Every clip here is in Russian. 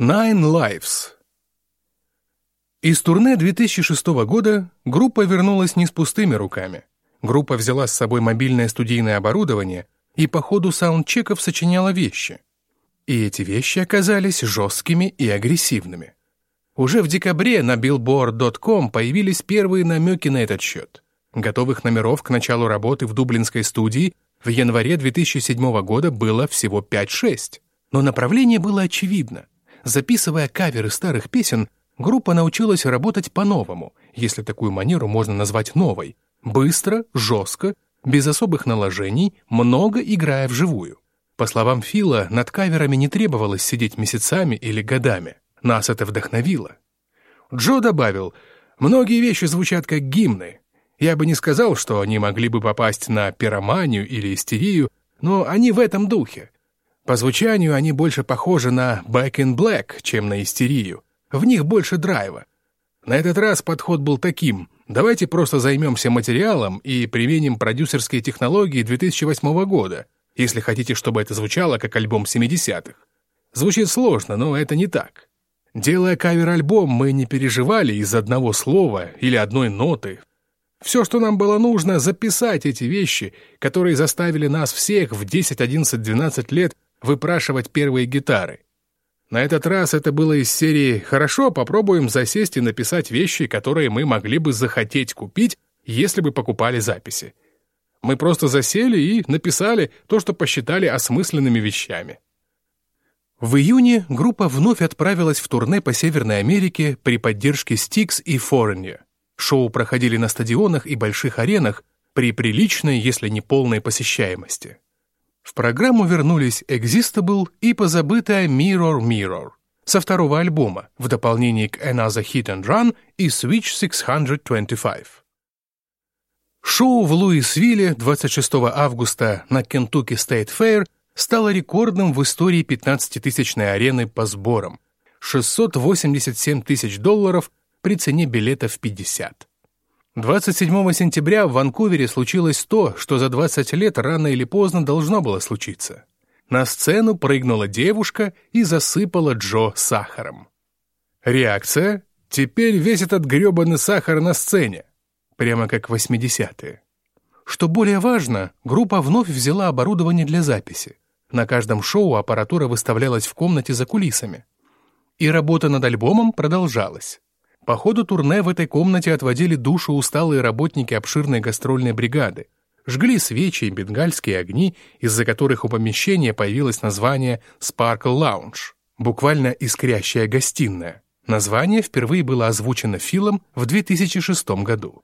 Nine Lives Из турне 2006 года группа вернулась не с пустыми руками. Группа взяла с собой мобильное студийное оборудование и по ходу саундчеков сочиняла вещи. И эти вещи оказались жесткими и агрессивными. Уже в декабре на billboard.com появились первые намеки на этот счет. Готовых номеров к началу работы в дублинской студии в январе 2007 года было всего 5-6. Но направление было очевидно — Записывая каверы старых песен, группа научилась работать по-новому, если такую манеру можно назвать новой. Быстро, жестко, без особых наложений, много играя вживую. По словам Фила, над каверами не требовалось сидеть месяцами или годами. Нас это вдохновило. Джо добавил, «Многие вещи звучат как гимны. Я бы не сказал, что они могли бы попасть на пироманию или истерию, но они в этом духе. По звучанию они больше похожи на «Back in Black», чем на «Истерию». В них больше драйва. На этот раз подход был таким. Давайте просто займемся материалом и применим продюсерские технологии 2008 года, если хотите, чтобы это звучало как альбом 70-х. Звучит сложно, но это не так. Делая кавер-альбом, мы не переживали из одного слова или одной ноты. Все, что нам было нужно, записать эти вещи, которые заставили нас всех в 10, 11, 12 лет выпрашивать первые гитары. На этот раз это было из серии «Хорошо, попробуем засесть и написать вещи, которые мы могли бы захотеть купить, если бы покупали записи». Мы просто засели и написали то, что посчитали осмысленными вещами. В июне группа вновь отправилась в турне по Северной Америке при поддержке Styx и Foreigner. Шоу проходили на стадионах и больших аренах при приличной, если не полной посещаемости. В программу вернулись Existable и позабытая Mirror Mirror со второго альбома, в дополнение к Another Hit and Run и Switch 625. Шоу в Луисвилле 26 августа на Kentucky State Fair стало рекордным в истории 15-тысячной арены по сборам – 687 тысяч долларов при цене билета в 50. 27 сентября в Ванкувере случилось то, что за 20 лет рано или поздно должно было случиться. На сцену прыгнула девушка и засыпала Джо сахаром. Реакция? Теперь весь этот грёбаный сахар на сцене. Прямо как в 80-е. Что более важно, группа вновь взяла оборудование для записи. На каждом шоу аппаратура выставлялась в комнате за кулисами. И работа над альбомом продолжалась. По ходу турне в этой комнате отводили душу усталые работники обширной гастрольной бригады, жгли свечи и бенгальские огни, из-за которых у помещения появилось название Sparkle Lounge, буквально искрящая гостиная. Название впервые было озвучено Филом в 2006 году.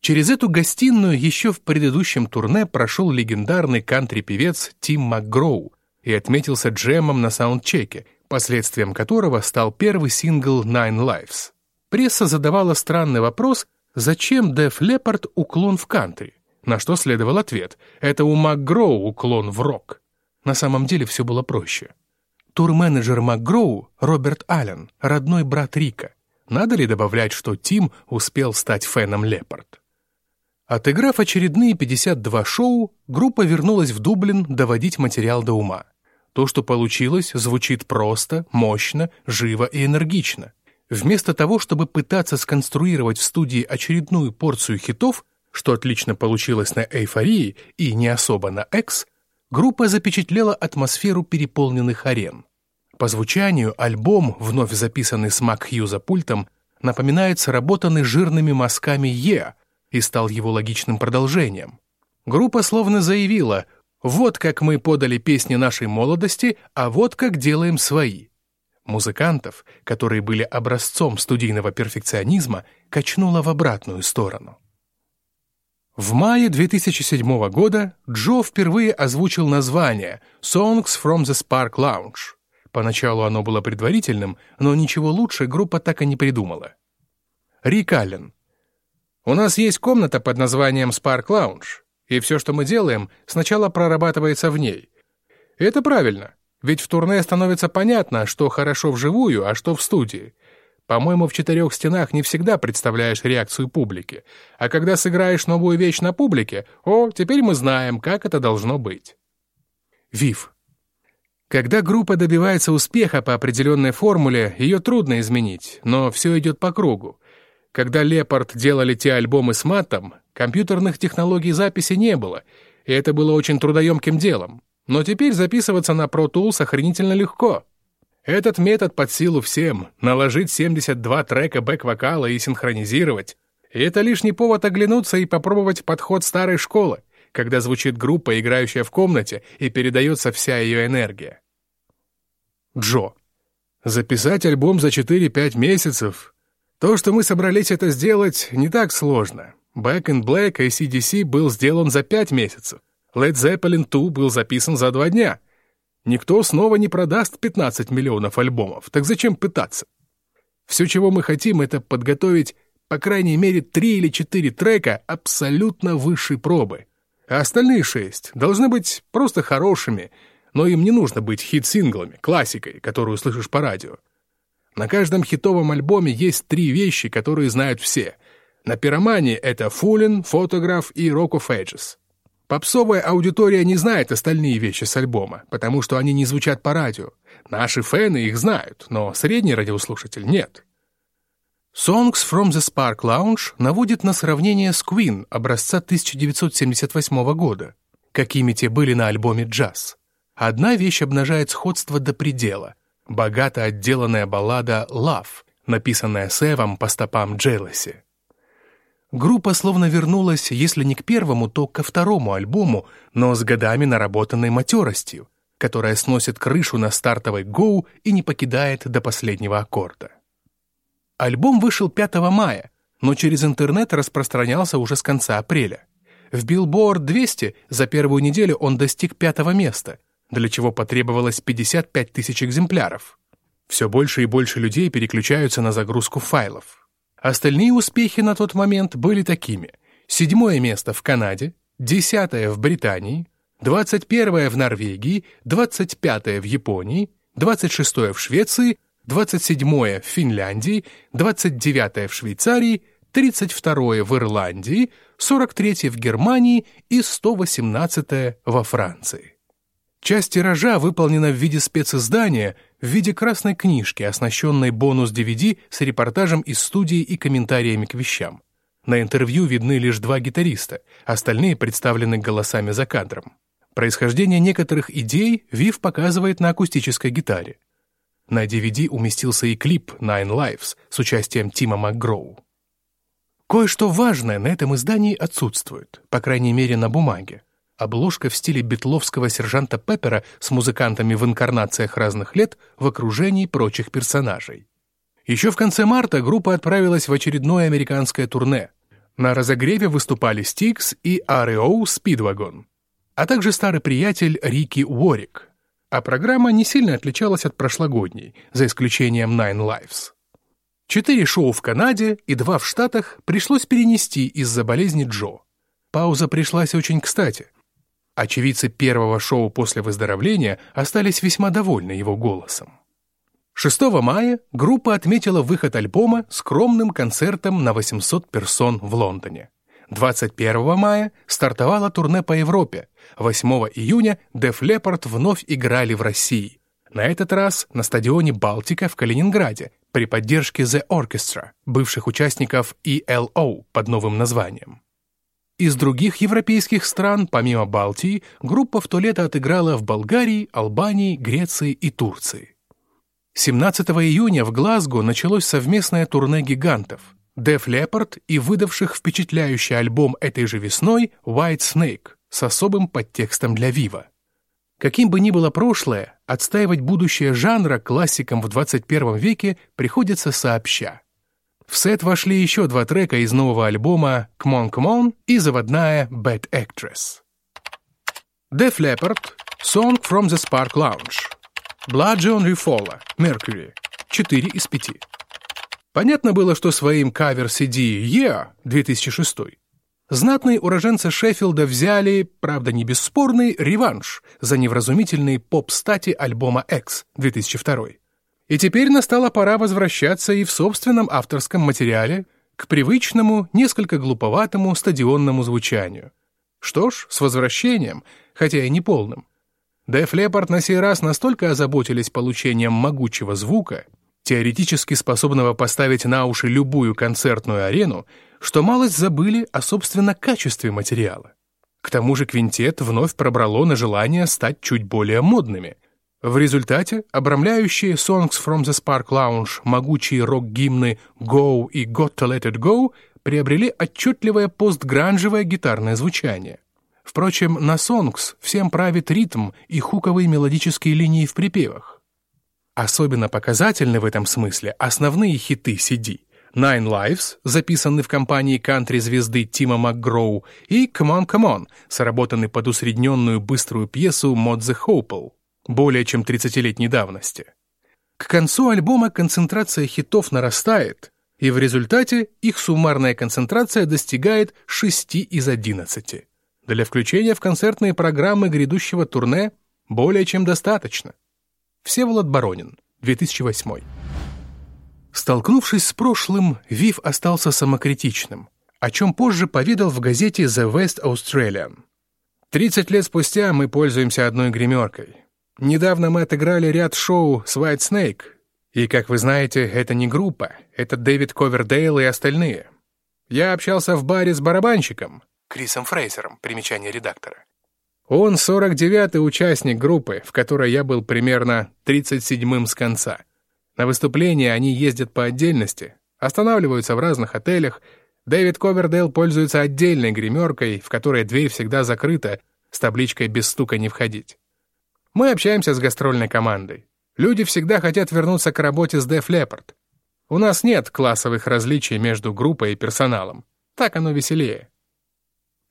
Через эту гостиную еще в предыдущем турне прошел легендарный кантри-певец Тим МакГроу и отметился джемом на саундчеке, последствием которого стал первый сингл «Nine Lives». Пресса задавала странный вопрос, зачем Деф Лепард уклон в кантри? На что следовал ответ, это у МакГроу уклон в рок. На самом деле все было проще. Турменеджер МакГроу, Роберт Аллен, родной брат Рика. Надо ли добавлять, что Тим успел стать фэном Лепард? Отыграв очередные 52 шоу, группа вернулась в Дублин доводить материал до ума. То, что получилось, звучит просто, мощно, живо и энергично. Вместо того, чтобы пытаться сконструировать в студии очередную порцию хитов, что отлично получилось на «Эйфории» и не особо на «Экс», группа запечатлела атмосферу переполненных арен. По звучанию альбом, вновь записанный с Мак Хью за пультом, напоминает сработанный жирными мазками «Е» и стал его логичным продолжением. Группа словно заявила «Вот как мы подали песни нашей молодости, а вот как делаем свои». Музыкантов, которые были образцом студийного перфекционизма, качнуло в обратную сторону. В мае 2007 года Джо впервые озвучил название «Songs from the Spark Lounge». Поначалу оно было предварительным, но ничего лучше группа так и не придумала. Рик Аллен. «У нас есть комната под названием Spark Lounge, и все, что мы делаем, сначала прорабатывается в ней. Это правильно. Ведь в турне становится понятно, что хорошо вживую, а что в студии. По-моему, в четырех стенах не всегда представляешь реакцию публики. А когда сыграешь новую вещь на публике, о, теперь мы знаем, как это должно быть. Вив. Когда группа добивается успеха по определенной формуле, ее трудно изменить, но все идет по кругу. Когда Лепард делали те альбомы с матом, компьютерных технологий записи не было, и это было очень трудоемким делом. Но теперь записываться на Pro Tools охренительно легко. Этот метод под силу всем — наложить 72 трека бэк-вокала и синхронизировать. И это лишний повод оглянуться и попробовать подход старой школы, когда звучит группа, играющая в комнате, и передается вся ее энергия. Джо. Записать альбом за 4-5 месяцев? То, что мы собрались это сделать, не так сложно. Back in Black ACDC был сделан за 5 месяцев. Led Zeppelin 2 был записан за 2 дня. Никто снова не продаст 15 миллионов альбомов, так зачем пытаться? Все, чего мы хотим, это подготовить по крайней мере 3 или 4 трека абсолютно высшей пробы. А остальные 6 должны быть просто хорошими — но им не нужно быть хит-синглами, классикой, которую слышишь по радио. На каждом хитовом альбоме есть три вещи, которые знают все. На пиромании это Фулин, Фотограф и Rock of Ages. Попсовая аудитория не знает остальные вещи с альбома, потому что они не звучат по радио. Наши фэны их знают, но средний радиослушатель нет. Songs from the Spark Lounge наводит на сравнение с Queen образца 1978 года, какими те были на альбоме «Джаз». Одна вещь обнажает сходство до предела. Богато отделанная баллада «Love», написанная Севом по стопам Джелеси. Группа словно вернулась, если не к первому, то ко второму альбому, но с годами наработанной матеростью, которая сносит крышу на стартовой «Гоу» и не покидает до последнего аккорда. Альбом вышел 5 мая, но через интернет распространялся уже с конца апреля. В Billboard 200 за первую неделю он достиг пятого места, для чего потребовалось 55 тысяч экземпляров. Все больше и больше людей переключаются на загрузку файлов. Остальные успехи на тот момент были такими. Седьмое место в Канаде, десятое в Британии, двадцать первое в Норвегии, двадцать пятое в Японии, двадцать шестое в Швеции, двадцать седьмое в Финляндии, двадцать девятое в Швейцарии, тридцать второе в Ирландии, сорок третье в Германии и сто восемнадцатое во Франции. Часть тиража выполнена в виде специздания, в виде красной книжки, оснащенной бонус-DVD с репортажем из студии и комментариями к вещам. На интервью видны лишь два гитариста, остальные представлены голосами за кадром. Происхождение некоторых идей Вив показывает на акустической гитаре. На DVD уместился и клип «Nine Lives» с участием Тима МакГроу. Кое-что важное на этом издании отсутствует, по крайней мере на бумаге. Обложка в стиле битловского сержанта Пеппера с музыкантами в инкарнациях разных лет в окружении прочих персонажей. Еще в конце марта группа отправилась в очередное американское турне. На разогреве выступали Стикс и R.E.O. Speedwagon, а также старый приятель Рики Уорик. А программа не сильно отличалась от прошлогодней, за исключением Nine Lives. Четыре шоу в Канаде и два в Штатах пришлось перенести из-за болезни Джо. Пауза пришлась очень кстати. Очевидцы первого шоу после выздоровления остались весьма довольны его голосом. 6 мая группа отметила выход альбома скромным концертом на 800 персон в Лондоне. 21 мая стартовало турне по Европе. 8 июня Def Leppard вновь играли в России. На этот раз на стадионе «Балтика» в Калининграде при поддержке The Orchestra, бывших участников ELO под новым названием. Из других европейских стран, помимо Балтии, группа в то лето отыграла в Болгарии, Албании, Греции и Турции. 17 июня в Глазго началось совместное турне гигантов Def Leppard и выдавших впечатляющий альбом этой же весной White Snake с особым подтекстом для Вива. Каким бы ни было прошлое, отстаивать будущее жанра классикам в 21 веке приходится сообща. В сет вошли еще два трека из нового альбома «Come on, come on» и заводная «Bad Actress». Def Leppard «Song from the Spark Lounge». Blood John Rifola «Mercury» 4 из 5. Понятно было, что своим кавер-CD «Yeah» 2006 знатные уроженцы Шеффилда взяли, правда не бесспорный, реванш за невразумительные поп-стати альбома X 2002. И теперь настала пора возвращаться и в собственном авторском материале к привычному, несколько глуповатому стадионному звучанию. Что ж, с возвращением, хотя и не полным. Def Leppard на сей раз настолько озаботились получением могучего звука, теоретически способного поставить на уши любую концертную арену, что малость забыли о, собственно, качестве материала. К тому же квинтет вновь пробрало на желание стать чуть более модными. В результате обрамляющие Songs from the Spark Lounge могучие рок-гимны «Go» и «Got to Let It Go» приобрели отчетливое постгранжевое гитарное звучание. Впрочем, на «Songs» всем правит ритм и хуковые мелодические линии в припевах. Особенно показательны в этом смысле основные хиты CD Nine Lives, записанный в компании кантри-звезды Тима МакГроу, и Come On, Come On, сработанный под усредненную быструю пьесу Модзе Хоупл, более чем 30-летней давности. К концу альбома концентрация хитов нарастает, и в результате их суммарная концентрация достигает 6 из 11. Для включения в концертные программы грядущего турне более чем достаточно. Всеволод Баронин, 2008. Столкнувшись с прошлым, Вив остался самокритичным, о чем позже поведал в газете The West Australian. «30 лет спустя мы пользуемся одной гримеркой. Недавно мы отыграли ряд шоу с White Snake, и, как вы знаете, это не группа, это Дэвид Ковердейл и остальные. Я общался в баре с барабанщиком, Крисом Фрейзером, примечание редактора. Он 49-й участник группы, в которой я был примерно 37-м с конца. На выступления они ездят по отдельности, останавливаются в разных отелях. Дэвид Ковердейл пользуется отдельной гримеркой, в которой дверь всегда закрыта, с табличкой «Без стука не входить». Мы общаемся с гастрольной командой. Люди всегда хотят вернуться к работе с Def Leppard. У нас нет классовых различий между группой и персоналом. Так оно веселее.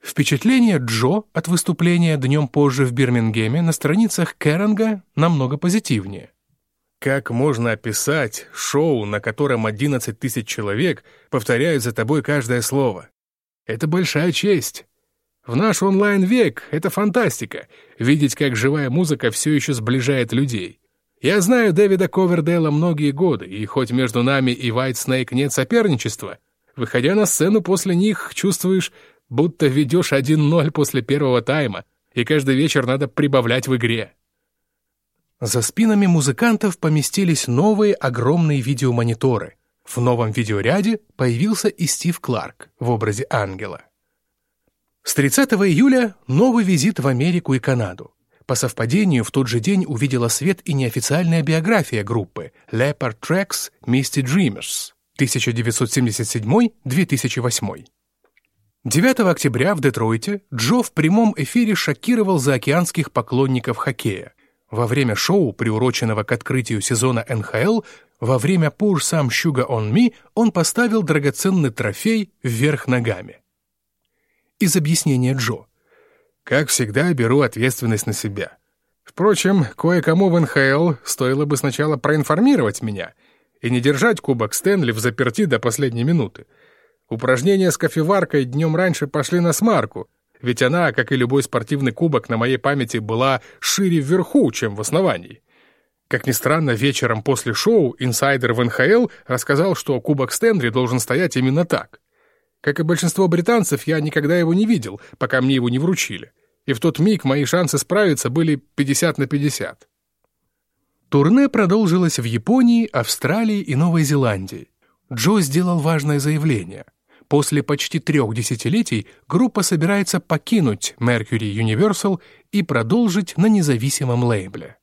Впечатление Джо от выступления днем позже в Бирмингеме на страницах Керринга намного позитивнее. Как можно описать шоу, на котором 11 тысяч человек повторяют за тобой каждое слово? Это большая честь. В наш онлайн-век это фантастика, видеть, как живая музыка все еще сближает людей. Я знаю Дэвида Ковердейла многие годы, и хоть между нами и White Snake нет соперничества, выходя на сцену после них, чувствуешь будто ведешь 1-0 после первого тайма, и каждый вечер надо прибавлять в игре. За спинами музыкантов поместились новые огромные видеомониторы. В новом видеоряде появился и Стив Кларк в образе ангела. С 30 июля новый визит в Америку и Канаду. По совпадению, в тот же день увидела свет и неофициальная биография группы Leopard Tracks Misty Dreamers 1977-2008. 9 октября в Детройте Джо в прямом эфире шокировал заокеанских поклонников хоккея. Во время шоу, приуроченного к открытию сезона НХЛ, во время «Pour some sugar on me» он поставил драгоценный трофей вверх ногами. Из объяснения Джо. «Как всегда, беру ответственность на себя. Впрочем, кое-кому в НХЛ стоило бы сначала проинформировать меня и не держать кубок Стэнли в заперти до последней минуты. Упражнения с кофеваркой днем раньше пошли на смарку, ведь она, как и любой спортивный кубок, на моей памяти была шире вверху, чем в основании. Как ни странно, вечером после шоу инсайдер в НХЛ рассказал, что кубок Стэнли должен стоять именно так. Как и большинство британцев, я никогда его не видел, пока мне его не вручили. И в тот миг мои шансы справиться были 50 на 50. Турне продолжилось в Японии, Австралии и Новой Зеландии. Джо сделал важное заявление. После почти трех десятилетий группа собирается покинуть Mercury Universal и продолжить на независимом лейбле.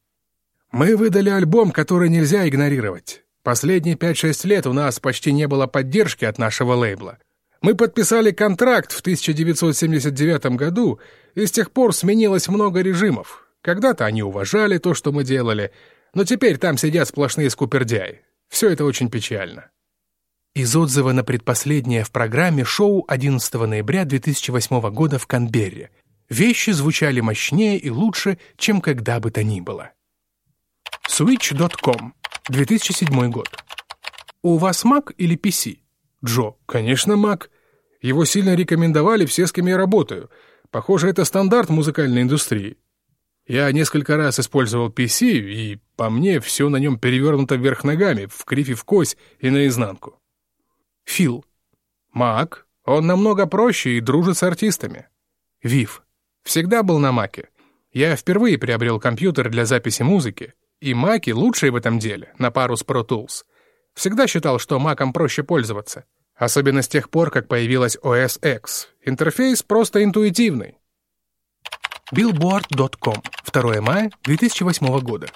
«Мы выдали альбом, который нельзя игнорировать. Последние 5-6 лет у нас почти не было поддержки от нашего лейбла. Мы подписали контракт в 1979 году, и с тех пор сменилось много режимов. Когда-то они уважали то, что мы делали, но теперь там сидят сплошные скупердяи. Все это очень печально. Из отзыва на предпоследнее в программе шоу 11 ноября 2008 года в Канберре. Вещи звучали мощнее и лучше, чем когда бы то ни было. Switch.com, 2007 год. У вас Mac или PC? Джо, конечно, Mac. Его сильно рекомендовали все, с кем я работаю. Похоже, это стандарт музыкальной индустрии. Я несколько раз использовал PC, и по мне все на нем перевернуто вверх ногами, в кривь и в кось и наизнанку. Фил. Мак. Он намного проще и дружит с артистами. Вив. Всегда был на Маке. Я впервые приобрел компьютер для записи музыки, и маки лучшие в этом деле, на пару с Pro Tools. Всегда считал, что маком проще пользоваться. Особенно с тех пор, как появилась OS X. Интерфейс просто интуитивный. Billboard.com. 2 мая 2008 года.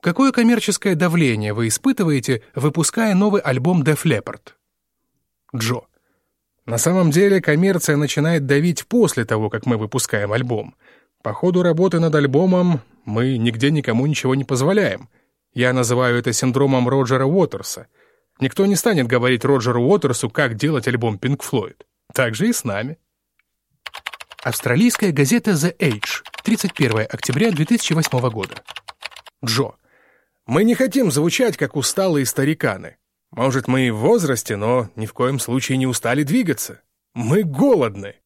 Какое коммерческое давление вы испытываете, выпуская новый альбом Def Leppard? Джо. На самом деле коммерция начинает давить после того, как мы выпускаем альбом. По ходу работы над альбомом мы нигде никому ничего не позволяем. Я называю это синдромом Роджера Уотерса. Никто не станет говорить Роджеру Уотерсу, как делать альбом Pink Floyd. Так же и с нами. Австралийская газета The Age, 31 октября 2008 года. Джо. Мы не хотим звучать, как усталые стариканы. Может, мы и в возрасте, но ни в коем случае не устали двигаться. Мы голодны.